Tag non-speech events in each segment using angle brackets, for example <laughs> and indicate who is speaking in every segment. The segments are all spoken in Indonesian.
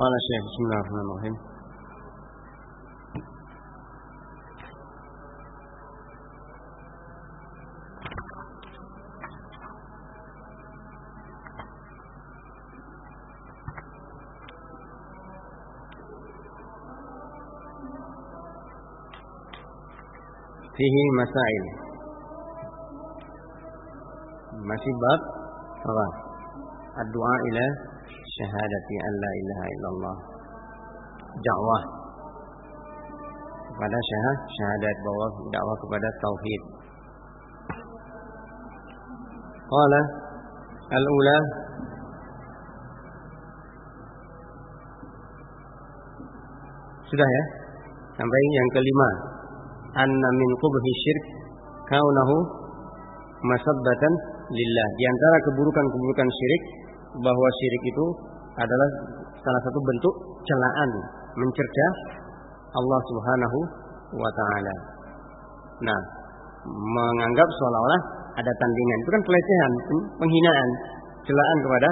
Speaker 1: قال الشيخ بسم الله الرحمن الرحيم. فيه مسائل. ماشي باب؟ فضاء الدعاء إلى syahadati an la ilaha illallah. Dakwah kepada syahadat, syahadat bahwa dakwah kepada tauhid. Qala al-ula Sudah ya? Sampai yang kelima anna min qubhi syirk kaunahu masabbatan lillah. Di antara keburukan-keburukan syirik bahwa syirik itu adalah salah satu bentuk celaan, mencerca Allah Subhanahu wa taala. Nah, menganggap seolah-olah ada tandingan. Itu kan pelecehan, penghinaan, celaan kepada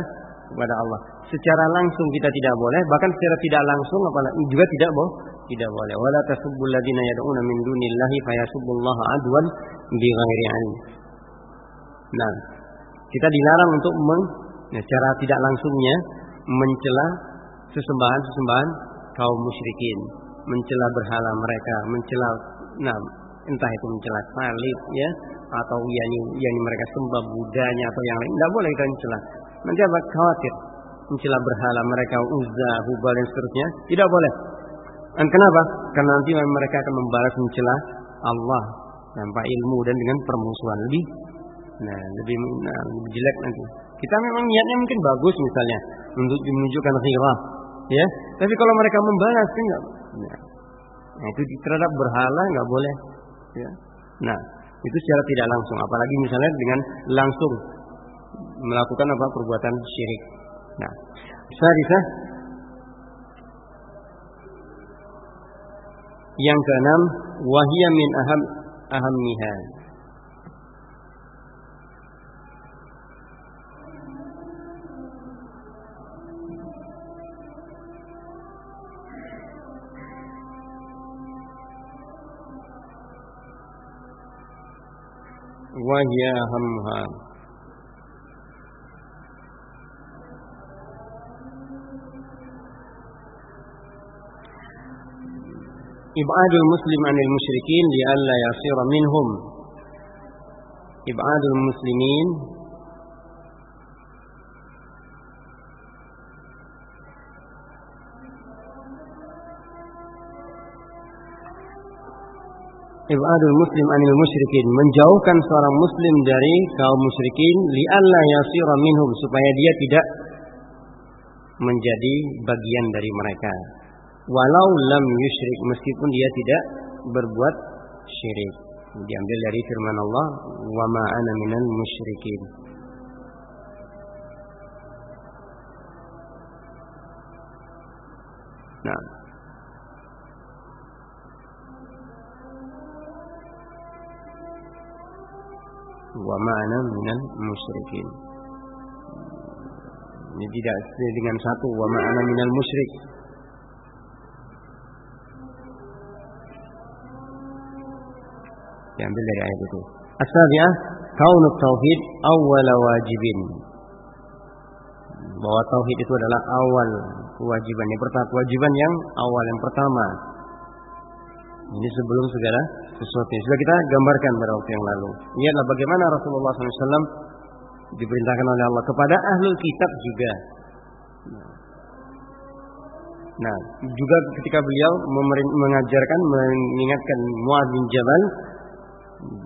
Speaker 1: kepada Allah. Secara langsung kita tidak boleh, bahkan secara tidak langsung apalagi juga tidak boleh tidak boleh. Wala tasubbul ladina yad'una min dunillahi fayasubbullaha adwan bighairi ilm. Nah, kita dilarang untuk meng, ya, secara tidak langsungnya mencela sesembahan-sesembahan kaum musyrikin, mencela berhala mereka, mencela nah entah itu mencela salib ya atau yani yani mereka sembah budanya atau yang lain tidak boleh kita mencela. Nanti apa? Khawatir. Mencela berhala mereka uzza hubal dan seterusnya tidak boleh. Dan kenapa? Karena nanti mereka akan membalas mencela Allah tanpa ilmu dan dengan permusuhan. Lebih nah lebih, nah, lebih jelek nanti. Kita memang niatnya mungkin bagus misalnya untuk menunjukkan khirah, ya. Tapi kalau mereka membalas kan enggak. Nah, nah, itu terhadap berhala enggak boleh, ya. Nah, itu secara tidak langsung, apalagi misalnya dengan langsung melakukan apa perbuatan syirik. Nah, bisa Yang keenam, wahia min aham ahammiha. Wahia ahamha. ibadul muslim anil musyrikin lialla yasira minhum ibadul muslimin Ibadul muslim anil musyrikin menjauhkan seorang muslim dari kaum musyrikin lialla yasira minhum supaya dia tidak menjadi bagian dari mereka walau lam yusyrik meskipun dia tidak berbuat syirik. Diambil dari firman Allah, "Wa ma ana minal musyrikin." Nah. Wa ma ana minal musyrikin. Ini tidak dengan satu wa ma ana minal musyrik. diambil dari ayat itu. As-sabi'ah kaunut tauhid awwal wajibin. Bahwa tauhid itu adalah awal kewajiban yang pertama, kewajiban yang awal yang pertama. Ini sebelum segala sesuatu. Sudah kita gambarkan pada waktu yang lalu. Ini adalah bagaimana Rasulullah SAW diperintahkan oleh Allah kepada ahlul kitab juga. Nah, juga ketika beliau mengajarkan, mengingatkan Muaz bin Jabal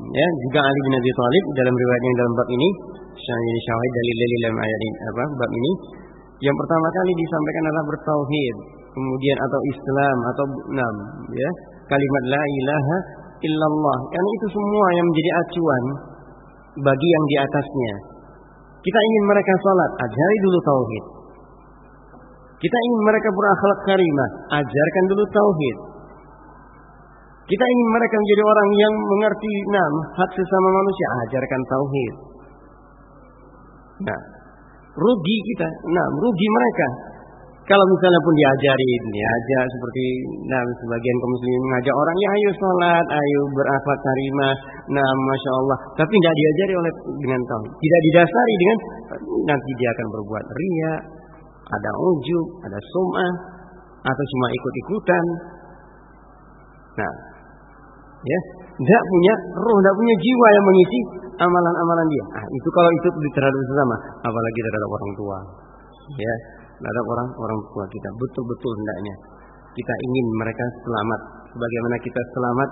Speaker 1: ya juga Ali bin Abi Thalib dalam riwayatnya dalam bab ini syahid syahid dalil dalam ayat ini apa bab ini yang pertama kali disampaikan adalah bertauhid kemudian atau Islam atau enam ya kalimat la ilaha illallah karena itu semua yang menjadi acuan bagi yang di atasnya kita ingin mereka salat ajari dulu tauhid kita ingin mereka berakhlak karimah ajarkan dulu tauhid kita ingin mereka menjadi orang yang mengerti enam hak sesama manusia, ajarkan tauhid. Nah, rugi kita, nah rugi mereka. Kalau misalnya pun diajari, diajak seperti nah sebagian kaum muslimin mengajak orang ya ayo sholat, ayo berakhlak karimah, nah masya Allah. Tapi tidak diajari oleh dengan tahu, tidak didasari dengan nanti dia akan berbuat ria, ada ujub, ada sum'ah, atau cuma ikut-ikutan. Nah, ya, tidak punya roh, tidak punya jiwa yang mengisi amalan-amalan dia. Ah, itu kalau itu terhadap sesama, apalagi terhadap orang tua. Ya, terhadap orang orang tua kita betul-betul hendaknya kita ingin mereka selamat sebagaimana kita selamat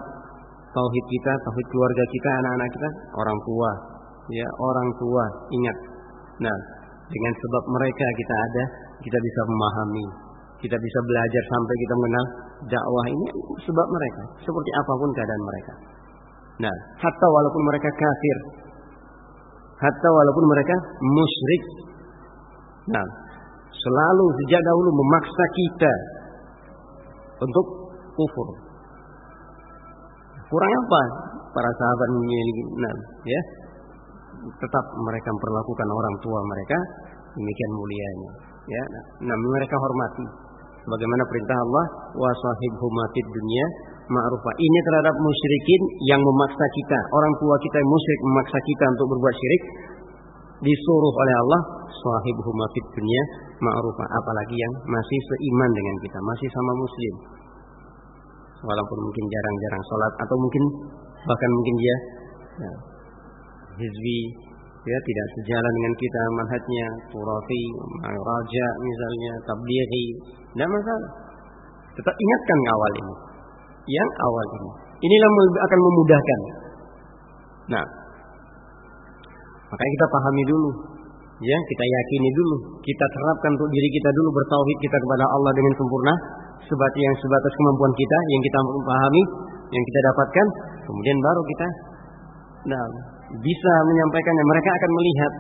Speaker 1: tauhid kita, tauhid keluarga kita, anak-anak kita, orang tua. Ya, orang tua, ingat. Nah, dengan sebab mereka kita ada, kita bisa memahami, kita bisa belajar sampai kita mengenal dakwah ini sebab mereka, seperti apa pun keadaan mereka. Nah, hatta walaupun mereka kafir, hatta walaupun mereka musyrik. Nah, selalu sejak dahulu memaksa kita untuk kufur. Kurang apa para sahabat memiliki nah, ya? Tetap mereka memperlakukan orang tua mereka demikian mulianya. Ya, nah mereka hormati Bagaimana perintah Allah wa sahibhumatid dunia ma'rufah. Ini terhadap musyrikin yang memaksa kita, orang tua kita yang musyrik memaksa kita untuk berbuat syirik disuruh oleh Allah sahibhumatid dunia ma'rufah. Apalagi yang masih seiman dengan kita, masih sama muslim. Walaupun mungkin jarang-jarang sholat atau mungkin bahkan mungkin dia ya, hizbi ya tidak sejalan dengan kita manhajnya turafi raja misalnya tablighi tidak masalah tetap ingatkan awal ini yang awal ini inilah akan memudahkan nah makanya kita pahami dulu. Ya kita yakini dulu. Kita terapkan untuk diri kita dulu bertauhid kita kepada Allah dengan sempurna. Sebatas yang sebatas kemampuan kita yang kita pahami yang kita dapatkan kemudian baru kita nah bisa menyampaikannya, mereka akan melihat.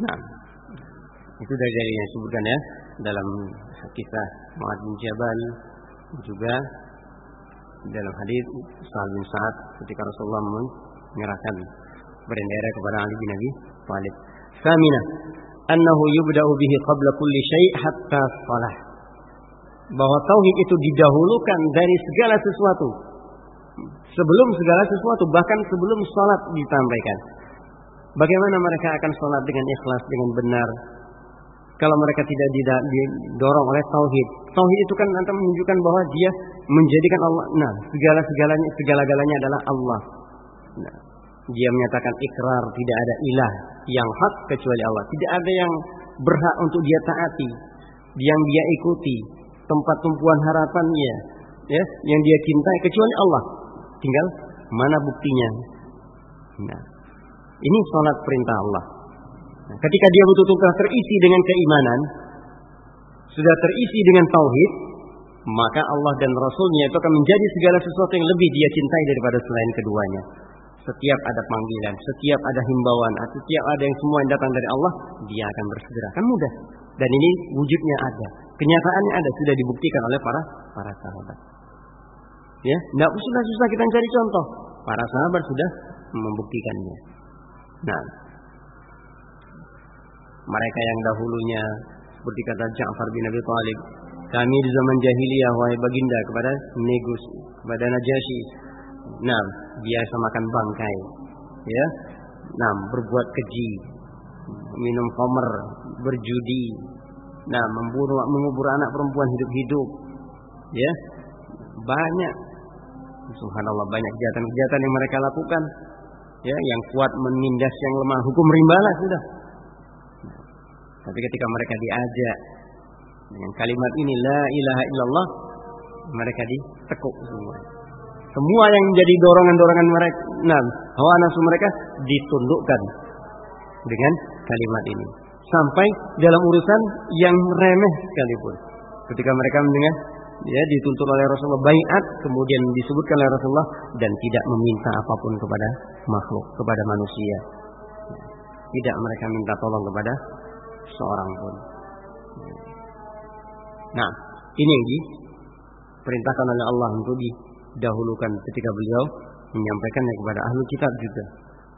Speaker 1: Nah, itu dari yang disebutkan ya dalam kisah Muad bin Jabal juga dalam hadis Sa'ad bin Sa'ad ketika Rasulullah menyerahkan bendera kepada Ali bin Abi Thalib. Samina annahu yubda'u bihi qabla kulli syai' hatta salah. Bahwa tauhid itu didahulukan dari segala sesuatu. Sebelum segala sesuatu bahkan sebelum sholat disampaikan. Bagaimana mereka akan sholat dengan ikhlas dengan benar? Kalau mereka tidak didorong oleh tauhid. Tauhid itu kan nanti menunjukkan bahwa dia menjadikan Allah nah segala segalanya segala galanya adalah Allah nah, dia menyatakan ikrar tidak ada ilah yang hak kecuali Allah tidak ada yang berhak untuk dia taati yang dia ikuti tempat tumpuan harapannya ya yang dia cintai kecuali Allah Tinggal mana buktinya. Nah, ini sholat perintah Allah. Nah, ketika dia betul-betul terisi dengan keimanan, sudah terisi dengan tauhid, maka Allah dan Rasulnya itu akan menjadi segala sesuatu yang lebih dia cintai daripada selain keduanya. Setiap ada panggilan, setiap ada himbauan, setiap ada yang semua yang datang dari Allah, dia akan bersegera. Kan mudah. Dan ini wujudnya ada. Kenyataannya ada, sudah dibuktikan oleh para para sahabat. Ya, tidak susah-susah kita cari contoh. Para sahabat sudah membuktikannya. Nah, mereka yang dahulunya seperti kata Ja'far bin Abi Thalib, kami di zaman jahiliyah wahai baginda kepada Negus, kepada Najasyi. Nah, biasa makan bangkai. Ya. Nah, berbuat keji, minum khamr, berjudi, nah, membunuh mengubur anak perempuan hidup-hidup. Ya. Banyak Subhanallah banyak kejahatan-kejahatan yang mereka lakukan. Ya, yang kuat menindas yang lemah, hukum rimbalah sudah. tapi ketika mereka diajak dengan kalimat ini la ilaha illallah, mereka ditekuk semua. Semua yang menjadi dorongan-dorongan mereka, nah, hawa nafsu mereka ditundukkan dengan kalimat ini. Sampai dalam urusan yang remeh sekalipun. Ketika mereka mendengar ya dituntut oleh Rasulullah bayat kemudian disebutkan oleh Rasulullah dan tidak meminta apa pun kepada makhluk kepada manusia tidak mereka minta tolong kepada seorang pun nah ini yang diperintahkan oleh Allah untuk didahulukan ketika beliau menyampaikannya kepada ahlu kitab juga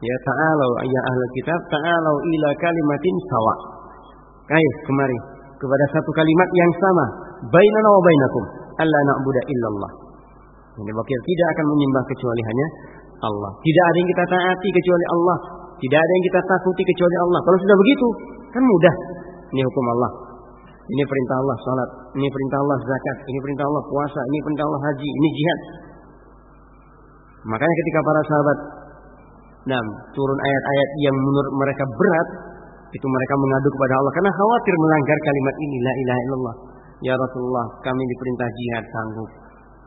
Speaker 1: ya ta'alau ya ahlu kitab ta'alau ila kalimatin sawa Ayo kemari kepada satu kalimat yang sama. Bainana wa bainakum. Allah na'budu illallah. Ini wakil tidak akan menyembah kecuali hanya Allah. Tidak ada yang kita taati kecuali Allah. Tidak ada yang kita takuti kecuali Allah. Kalau sudah begitu, kan mudah. Ini hukum Allah. Ini perintah Allah salat, ini perintah Allah zakat, ini perintah Allah puasa, ini perintah Allah haji, ini jihad. Makanya ketika para sahabat nah, turun ayat-ayat yang menurut mereka berat, itu mereka mengadu kepada Allah karena khawatir melanggar kalimat ini la ilaha illallah. Ya Rasulullah, kami diperintah jihad sanggup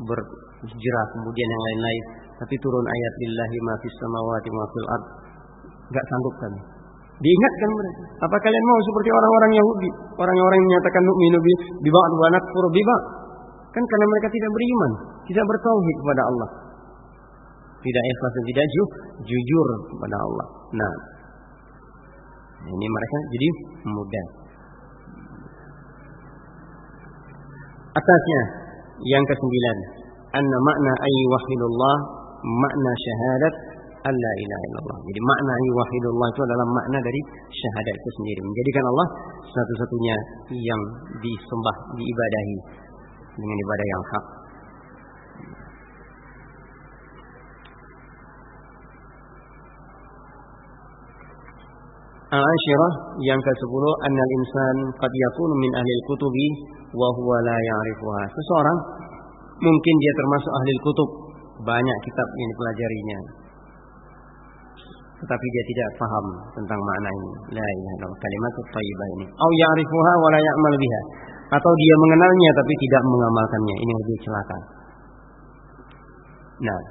Speaker 1: berhijrah kemudian yang lain-lain, tapi turun ayat lillahi ma fis samawati ma fil ard. Enggak sanggup kami. Diingatkan mereka. Apa kalian mau seperti orang-orang Yahudi, orang-orang yang menyatakan nu'minu bi wa nakfuru bi Kan karena mereka tidak beriman, tidak bertauhid kepada Allah. Tidak ikhlas dan tidak ju, jujur kepada Allah. Nah, ini mereka jadi mudah. Atasnya yang kesembilan, anna makna ayy wahidullah makna syahadat alla ilaha illallah. Jadi makna wahidullah itu adalah makna dari syahadat itu sendiri. Menjadikan Allah satu-satunya yang disembah, diibadahi dengan ibadah yang hak. Al-Ashirah yang ke-10 annal insan qad yakunu min ahli kutubi wa huwa la ya'rifuha. Seseorang mungkin dia termasuk ahli kutub, banyak kitab yang dipelajarinya tetapi dia tidak paham tentang makna ini. La ilaha illallah kalimat thayyibah ini. Au ya'rifuha wa la ya'mal biha. Atau dia mengenalnya tapi tidak mengamalkannya. Ini lebih celaka. Nah,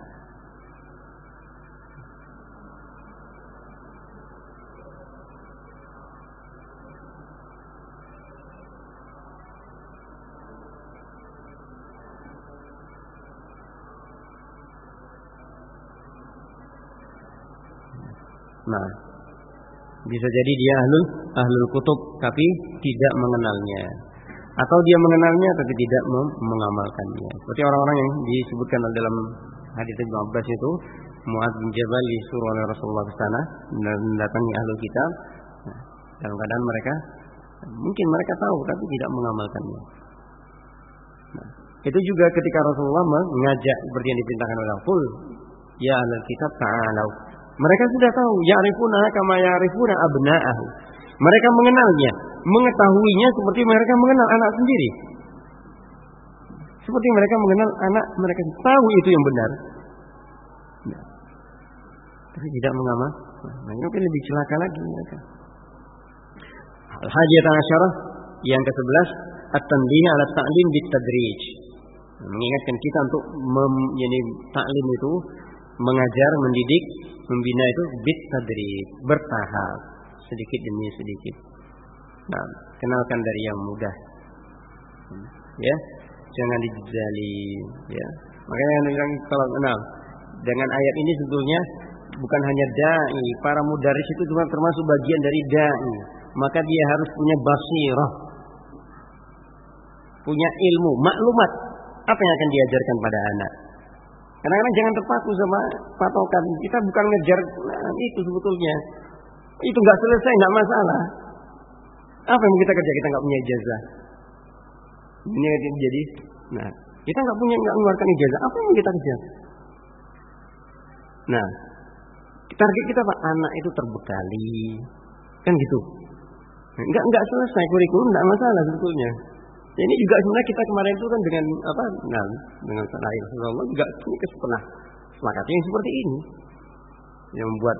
Speaker 1: Nah, bisa jadi dia ahlul ahlul kutub tapi tidak mengenalnya. Atau dia mengenalnya tapi tidak mengamalkannya. Seperti orang-orang yang disebutkan dalam hadis Ibnu Abbas itu, Muad bin Jabal disuruh oleh Rasulullah ke sana dan mendatangi ahlul kitab. Nah, dalam keadaan mereka mungkin mereka tahu tapi tidak mengamalkannya. Nah, itu juga ketika Rasulullah mengajak seperti yang diperintahkan oleh Qul ya ahlul kitab ta'alau mereka sudah tahu, ya'rifuna kama ya'rifuna abna'ahu. Mereka mengenalnya, mengetahuinya seperti mereka mengenal anak sendiri. Seperti mereka mengenal anak mereka tahu itu yang benar. Nah, tapi tidak mengamal. Nah, mungkin lebih celaka lagi mereka. Al-Hajiyat Asyarah yang ke-11 At-Tanbih ala Ta'lim bit-Tadrij Mengingatkan kita untuk mem, yani, taklim itu mengajar, mendidik, membina itu bit tadrib, bertahap, sedikit demi sedikit. Nah, kenalkan dari yang mudah. Ya, jangan dijali, ya. Makanya yang kalau kenal dengan ayat ini sebetulnya bukan hanya dai, para mudaris itu cuma termasuk bagian dari dai. Maka dia harus punya basirah. Punya ilmu, maklumat apa yang akan diajarkan pada anak. Kadang-kadang jangan terpaku sama patokan. Kita bukan ngejar nah, itu sebetulnya. Itu nggak selesai, nggak masalah. Apa yang kita kerja? Kita nggak punya ijazah. Ini jadi, nah kita nggak punya nggak mengeluarkan ijazah. Apa yang kita kerja? Nah, target kita pak anak itu terbekali, kan gitu. Nggak nggak selesai kurikulum, nggak masalah sebetulnya. Ya, ini juga sebenarnya kita kemarin itu kan dengan apa? Nah, dengan selain Rasulullah juga ini pernah sepakat yang seperti ini yang membuat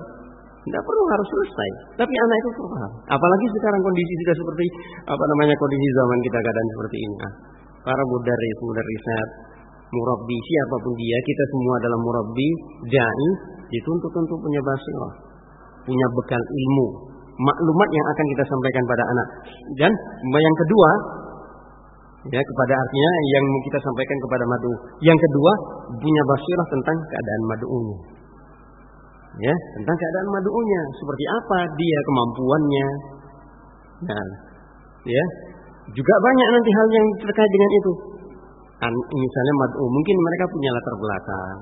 Speaker 1: tidak perlu harus selesai. Tapi anak itu paham. Apalagi sekarang kondisi sudah seperti apa namanya kondisi zaman kita keadaan seperti ini. Nah, para mudaris, riset, murabbi siapa pun dia, kita semua adalah murabbi, dai, dituntut untuk punya basirah, punya bekal ilmu, maklumat yang akan kita sampaikan pada anak. Dan yang kedua, ya kepada artinya yang kita sampaikan kepada madu. Yang kedua, punya basirah tentang keadaan madu'unya. Ya, tentang keadaan madu'unya, seperti apa dia kemampuannya. Nah, ya. Juga banyak nanti hal yang terkait dengan itu. An, misalnya madu, mungkin mereka punya latar belakang,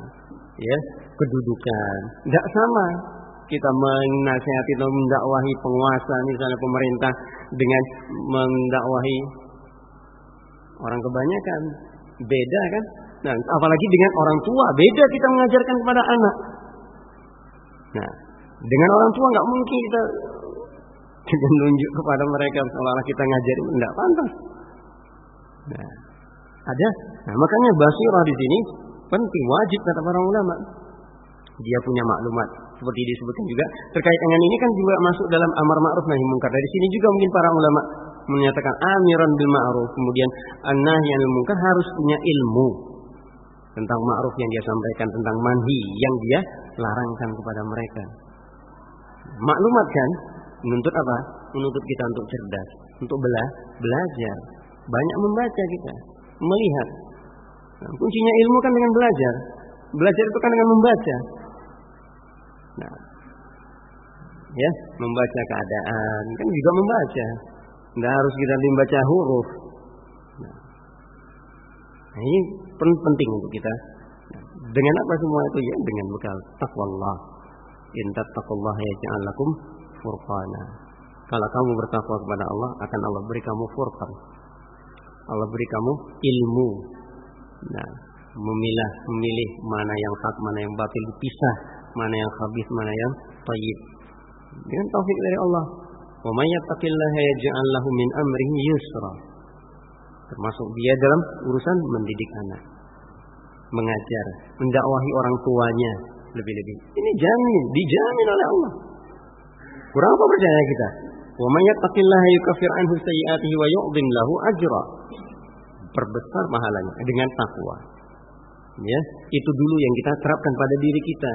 Speaker 1: ya, kedudukan, tidak sama. kita menasihati atau mendakwahi penguasa misalnya pemerintah dengan mendakwahi orang kebanyakan. Beda kan? Nah apalagi dengan orang tua. Beda kita mengajarkan kepada anak. Nah dengan orang tua nggak mungkin kita <laughs> kita nunjuk kepada mereka seolah-olah kita ngajarin enggak pantas. Nah ada. Nah makanya basirah di sini penting wajib kata para ulama. Dia punya maklumat. Seperti disebutkan juga terkait dengan ini kan juga masuk dalam amar ma'ruf nahi munkar dari sini juga mungkin para ulama menyatakan amiran bil ma'ruf kemudian an-nahi anil munkar harus punya ilmu tentang ma'ruf yang dia sampaikan tentang manhi yang dia larangkan kepada mereka. Maklumat kan? Menuntut apa? Menuntut kita untuk cerdas untuk bela belajar. Banyak membaca kita melihat. Nah, kuncinya ilmu kan dengan belajar. Belajar itu kan dengan membaca. Nah, ya membaca keadaan kan juga membaca. Tidak harus kita membaca huruf. Nah, ini penting untuk kita. dengan apa semua itu ya? Dengan bekal takwa Allah. In tattaqullaha yaj'al lakum furqana. Kalau kamu bertakwa kepada Allah, akan Allah beri kamu furqan. Allah beri kamu ilmu. Nah, memilah, memilih mana yang hak, mana yang batil, dipisah mana yang habis, mana yang tayyib. Dengan taufik dari Allah. Wa may yattaqillaha yaj'al lahu min amrihi yusra. Termasuk dia dalam urusan mendidik anak. Mengajar, mendakwahi orang tuanya lebih-lebih. Ini jamin, dijamin oleh Allah. Kurang apa percaya kita? Wa may yattaqillaha yukaffir anhu sayyi'atihi wa yu'dhim lahu ajra. Perbesar pahalanya dengan takwa. Ya, itu dulu yang kita terapkan pada diri kita.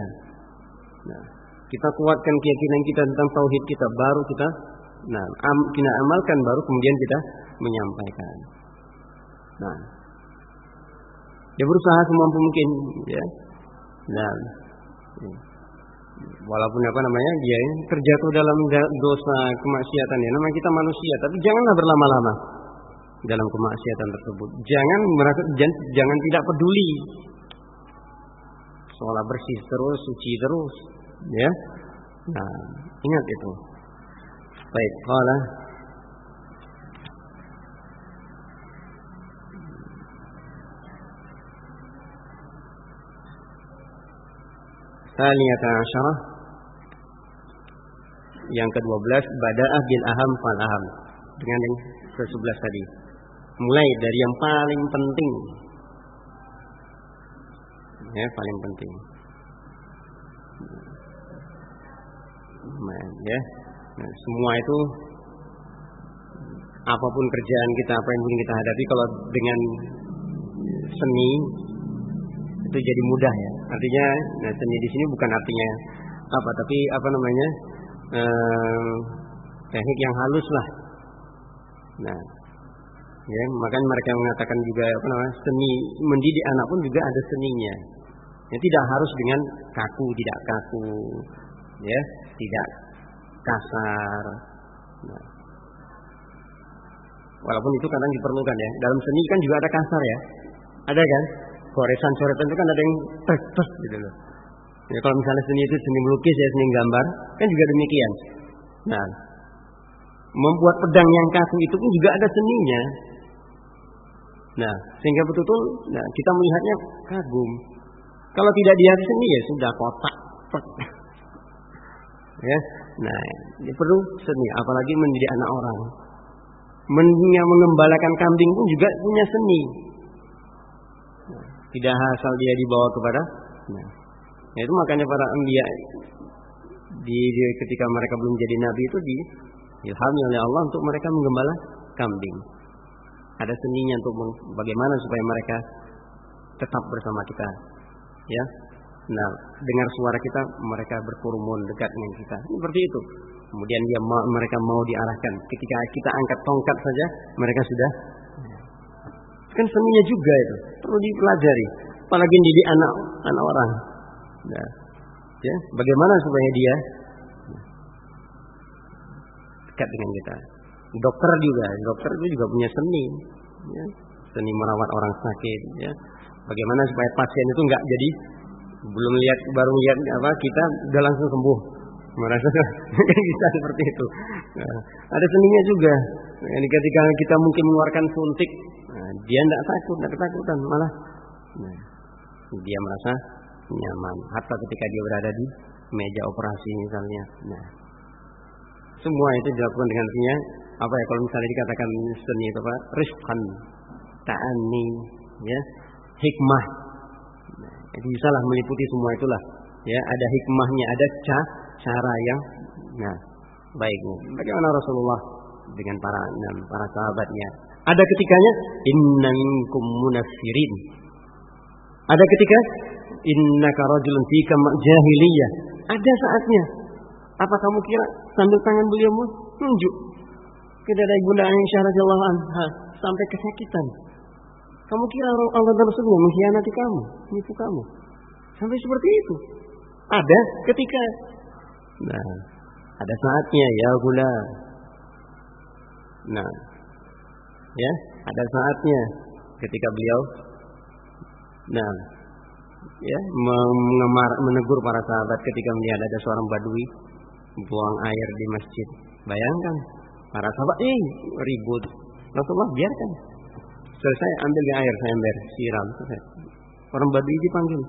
Speaker 1: Nah, kita kuatkan keyakinan kita tentang tauhid kita, baru kita nah, am, kita amalkan baru kemudian kita menyampaikan. Nah, dia berusaha semampu mungkin, ya. Nah, walaupun apa namanya dia terjatuh dalam dosa kemaksiatan ya, namanya kita manusia, tapi janganlah berlama-lama dalam kemaksiatan tersebut. Jangan merasa jangan, jangan tidak peduli seolah bersih terus, suci terus, ya. Nah, ingat itu. Baik, kalau Thaliyata asyarah. Yang ke-12 Bada'ah bil aham fal aham. Dengan yang ke-11 tadi. Mulai dari yang paling penting. Ya paling penting. Nah, ya nah, semua itu apa pun kerjaan kita apa yang kita hadapi kalau dengan seni itu jadi mudah ya. Artinya nah, seni di sini bukan artinya apa tapi apa namanya eh, teknik yang halus lah. Nah ya makanya mereka mengatakan juga apa namanya seni mendidik anak pun juga ada seninya. Ya, tidak harus dengan kaku, tidak kaku, ya, tidak kasar. Nah. Walaupun itu kadang diperlukan ya. Dalam seni kan juga ada kasar ya. Ada kan? Goresan coretan itu kan ada yang tes tes gitu loh. Ya, kalau misalnya seni itu seni melukis ya seni gambar kan juga demikian. Nah, membuat pedang yang kaku itu pun juga ada seninya. Nah, sehingga betul-betul nah, kita melihatnya kagum. Kalau tidak dia seni ya sudah kotak. Ya. Nah, ini perlu seni apalagi menjadi anak orang. Mennya mengembalakan kambing pun juga punya seni. Nah, tidak asal dia dibawa kepada nah, ya itu makanya para ambia di, di ketika mereka belum jadi nabi itu di ilhami oleh Allah untuk mereka menggembala kambing. Ada seninya untuk bagaimana supaya mereka tetap bersama kita ya nah dengar suara kita mereka berkurumun dekat dengan kita. Seperti itu. Kemudian dia mereka mau diarahkan. Ketika kita angkat tongkat saja mereka sudah kan seninya juga itu. Perlu dipelajari. Apalagi di anak anak orang. Nah, ya bagaimana supaya dia dekat dengan kita. Dokter juga dokter itu juga punya seni ya. seni merawat orang sakit ya. Bagaimana supaya pasien itu nggak jadi belum lihat baru lihat apa kita udah langsung sembuh. Merasa <laughs> bisa seperti itu. Nah, ada seninya juga. Ini ketika kita mungkin mengeluarkan suntik, nah, dia tidak takut, tidak ketakutan, malah nah, dia merasa nyaman. Hatta ketika dia berada di meja operasi misalnya. Nah, semua itu dilakukan dengan artinya apa ya kalau misalnya dikatakan seni itu apa? Rizqan, ta'ani, ya, hikmah. Jadi bisalah meliputi semua itulah. Ya, ada hikmahnya, ada ca cara yang nah baiknya. Bagaimana Rasulullah dengan para para sahabatnya? Ada ketikanya inna munafirin. Ada ketika innaka rajulun fika jahiliyah. Ada saatnya. Apa kamu kira sambil tangan beliau menunjuk kepada Ibunda Aisyah radhiyallahu anha sampai kesakitan. Kamu kira Allah dan Rasulnya mengkhianati kamu, menipu kamu. Sampai seperti itu. Ada ketika Nah, ada saatnya ya gula. Nah, ya, ada saatnya ketika beliau nah ya mengemar, menegur para sahabat ketika melihat ada seorang badui buang air di masjid. Bayangkan para sahabat eh ribut. Rasulullah biarkan. Selesai ambil air saya ember siram. Selesai. Orang Badui dipanggil.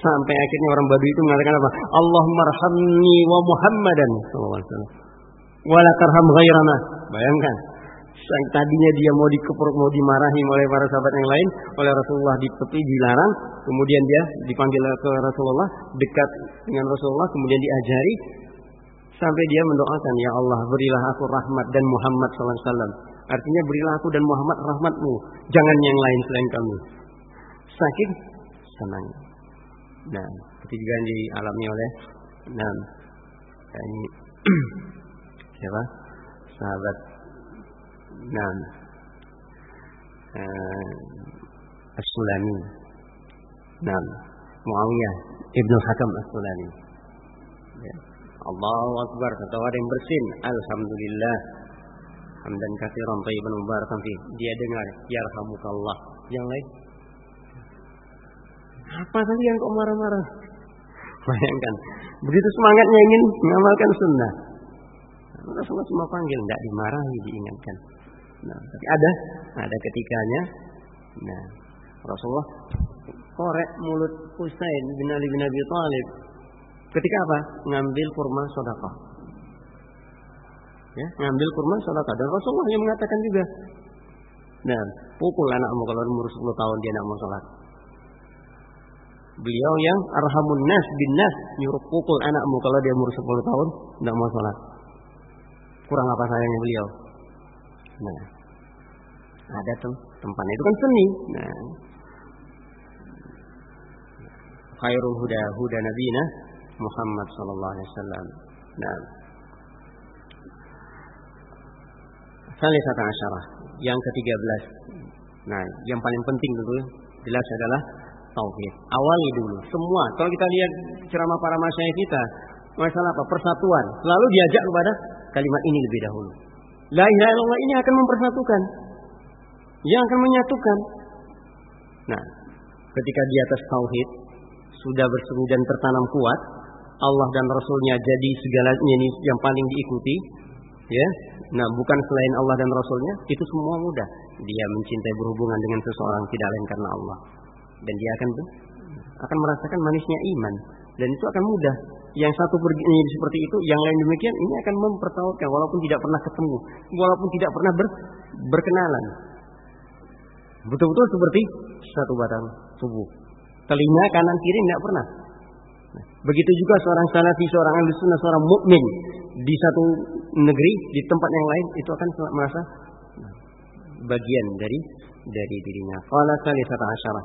Speaker 1: Sampai akhirnya orang Badui itu mengatakan apa? Allahumma arhamni wa Muhammadan Wala tarham ghairana. Bayangkan. Yang tadinya dia mau dikepur, mau dimarahi oleh para sahabat yang lain, oleh Rasulullah ditepi, dilarang, kemudian dia dipanggil ke Rasulullah, dekat dengan Rasulullah, kemudian diajari, sampai dia mendoakan, Ya Allah, berilah aku rahmat dan Muhammad SAW. Artinya berilah aku dan Muhammad rahmatmu, jangan yang lain selain kamu. Sakit senang. Nah, juga yang dialami oleh nah, ini <clears throat> siapa? Sahabat Nah, uh, As-Sulami. Nah, Muawiyah Ibnu Hakam As-Sulami. Ya. Allahu Akbar kata orang yang bersin Alhamdulillah Hamdan kathiran tayyiban mubarakan fi Dia dengar Yarhamukallah Yang lain apa kalian kok marah-marah? Bayangkan, begitu semangatnya ingin mengamalkan sunnah. Rasulullah cuma panggil, tidak dimarahi, diingatkan. Nah, tapi ada, ada ketikanya. Nah, Rasulullah korek mulut Husain bin Ali bin Abi Thalib. Ketika apa? Ngambil kurma sodakah. Ya, ngambil kurma sodakah. Dan Rasulullah yang mengatakan juga. Nah, pukul anakmu kalau umur 10 tahun dia tidak mau sholat. Beliau yang arhamun nas bin nas nyuruh pukul anakmu kalau dia umur 10 tahun tidak mau sholat. Kurang apa sayangnya beliau? Nah, ada tuh tempatnya itu kan seni. Nah, khairul huda huda nabiyina Muhammad sallallahu alaihi wasallam. Nah, Salisata asyarah Yang ketiga belas Nah yang paling penting tentu Jelas adalah tauhid. Awali dulu semua. Kalau kita lihat ceramah para masyayikh kita, masalah apa? Persatuan. Lalu diajak kepada kalimat ini lebih dahulu. La ilaha illallah ini akan mempersatukan. Yang akan menyatukan. Nah, ketika di atas tauhid sudah berseru dan tertanam kuat, Allah dan Rasulnya jadi segalanya ini yang paling diikuti, ya. Nah, bukan selain Allah dan Rasulnya, itu semua mudah. Dia mencintai berhubungan dengan seseorang tidak lain karena Allah dan dia akan akan merasakan manisnya iman dan itu akan mudah. Yang satu begini seperti itu, yang lain demikian, ini akan mempertahankan walaupun tidak pernah ketemu, walaupun tidak pernah ber, berkenalan. Betul-betul seperti satu batang tubuh. Telinga kanan kiri tidak pernah. begitu juga seorang salafi, seorang ahli sunnah, seorang mukmin di satu negeri, di tempat yang lain itu akan merasa bagian dari dari dirinya. Qala salisata asyarah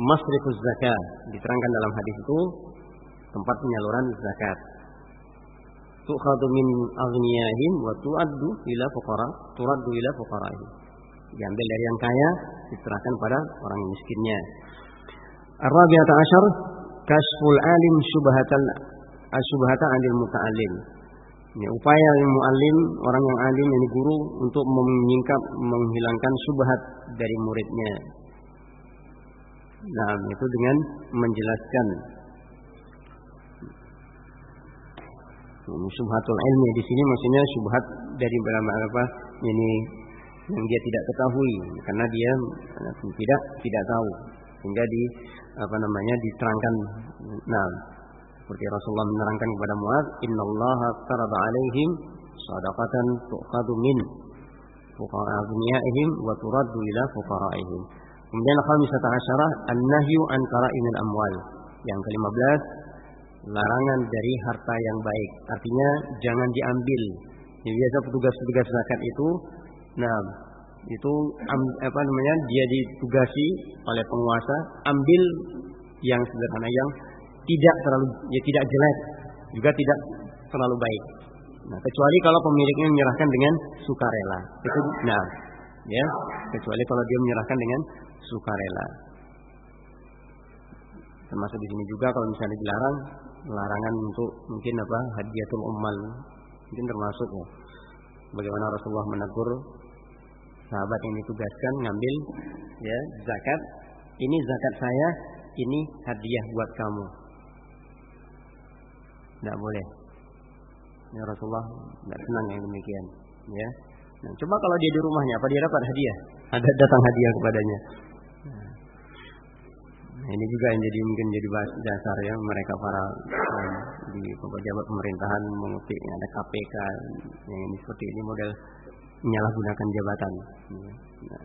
Speaker 1: masrifuz zakat. Diterangkan dalam hadis itu tempat penyaluran zakat. Tu'khadu min aghniyahim wa tu'addu ila fuqara, turaddu ila fuqaraihim. Diambil dari yang kaya, diserahkan pada orang miskinnya. Ar-rabi'ata asyar kasful alim syubhatan asyubhata 'anil muta'allim. Ini upaya mu'alim, orang yang alim, ini guru untuk menyingkap, menghilangkan subhat dari muridnya. Nah, itu dengan menjelaskan. Subhatul ilmi di sini maksudnya subhat dari berapa apa ini yang dia tidak ketahui. Karena dia tidak tidak tahu. Sehingga di apa namanya diterangkan. Nah seperti Rasulullah menerangkan kepada Muaz innallaha tarada alaihim sadaqatan tu'khadu min fuqara agniyaihim wa turaddu ila fuqaraihim. Kemudian khamisata asyarah an-nahyu an qara'inil amwal. Yang ke-15 larangan dari harta yang baik. Artinya jangan diambil. Yang biasa petugas-petugas zakat itu nah itu apa namanya dia ditugasi oleh penguasa ambil yang sederhana yang tidak terlalu ya tidak jelek juga tidak terlalu baik. Nah, kecuali kalau pemiliknya menyerahkan dengan sukarela. Itu nah, ya, kecuali kalau dia menyerahkan dengan sukarela. Termasuk di sini juga kalau misalnya dilarang larangan untuk mungkin apa hadiatul ummal mungkin termasuk ya. Bagaimana Rasulullah menegur sahabat yang ditugaskan ngambil ya zakat. Ini zakat saya, ini hadiah buat kamu. Tidak boleh. Ya Rasulullah tidak senang yang demikian. Ya. Nah, coba kalau dia di rumahnya, apa dia dapat hadiah? Ada datang hadiah kepadanya. Nah, ini juga yang jadi mungkin jadi dasar ya mereka para um, di pejabat pemerintahan mengutip ada KPK yang ini seperti ini model menyalahgunakan jabatan. Nah.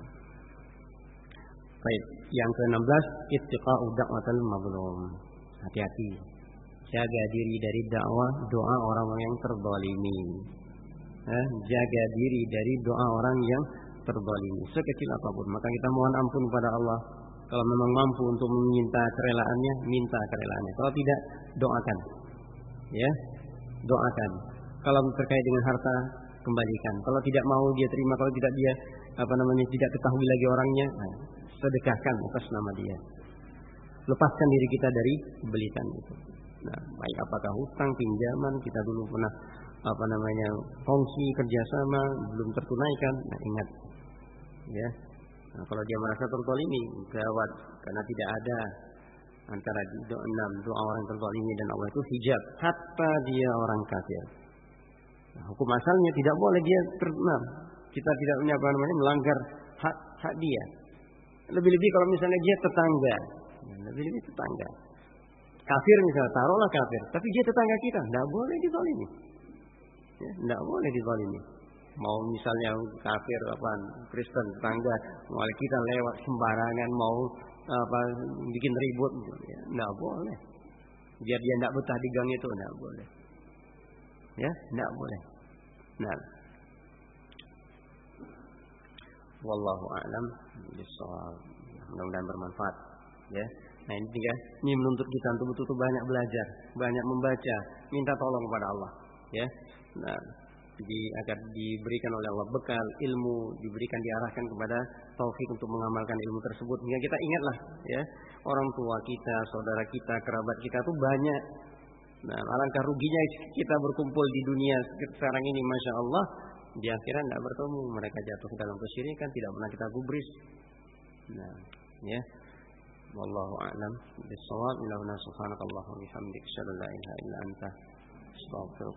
Speaker 1: Baik, yang ke-16 ittiqa'u da'watal mazlum. Hati-hati. Jaga diri dari dakwah doa orang yang terzalimi. Eh, jaga diri dari doa orang yang terzalimi sekecil apa pun. Maka kita mohon ampun kepada Allah. Kalau memang mampu untuk meminta kerelaannya, minta kerelaannya. Kalau tidak, doakan. Ya, doakan. Kalau terkait dengan harta, kembalikan. Kalau tidak mau dia terima, kalau tidak dia apa namanya tidak ketahui lagi orangnya, nah, sedekahkan atas nama dia. Lepaskan diri kita dari belikan itu. Nah, baik apakah hutang, pinjaman, kita dulu pernah apa namanya fungsi kerjasama belum tertunaikan, nah ingat, ya. Nah, kalau dia merasa tertolimi, gawat karena tidak ada antara doa enam doa orang tertolimi dan Allah itu hijab, hatta dia orang kafir. Nah, hukum asalnya tidak boleh dia terkenal. Kita tidak punya apa namanya melanggar hak hak dia. Lebih-lebih kalau misalnya dia tetangga, lebih-lebih tetangga. Kafir misalnya, taruhlah kafir, tapi dia tetangga kita, tidak boleh ditolimi. Ya, tidak boleh ditolimi. Mau misalnya kafir apa Kristen tetangga, mau kita lewat sembarangan, mau apa bikin ribut, ya, tidak boleh. Biar dia tidak betah di gang itu, tidak boleh. Ya, tidak boleh. Nah. Wallahu a'lam bishawab. Mudah-mudahan bermanfaat, ya. Nah ini tiga, ini menuntut kita untuk betul-betul banyak belajar, banyak membaca, minta tolong kepada Allah, ya. Nah, jadi agar diberikan oleh Allah bekal ilmu, diberikan diarahkan kepada taufik untuk mengamalkan ilmu tersebut. Hingga kita ingatlah, ya, orang tua kita, saudara kita, kerabat kita tuh banyak Nah, alangkah ruginya kita berkumpul di dunia sekarang ini, masya Allah, di akhirat tidak bertemu, mereka jatuh dalam kesyirikan, tidak pernah kita gubris. Nah, ya. Wallahu a'lam bishawab. Ila subhanakallah wa bihamdika asyhadu an la ilaha illa anta astaghfiruka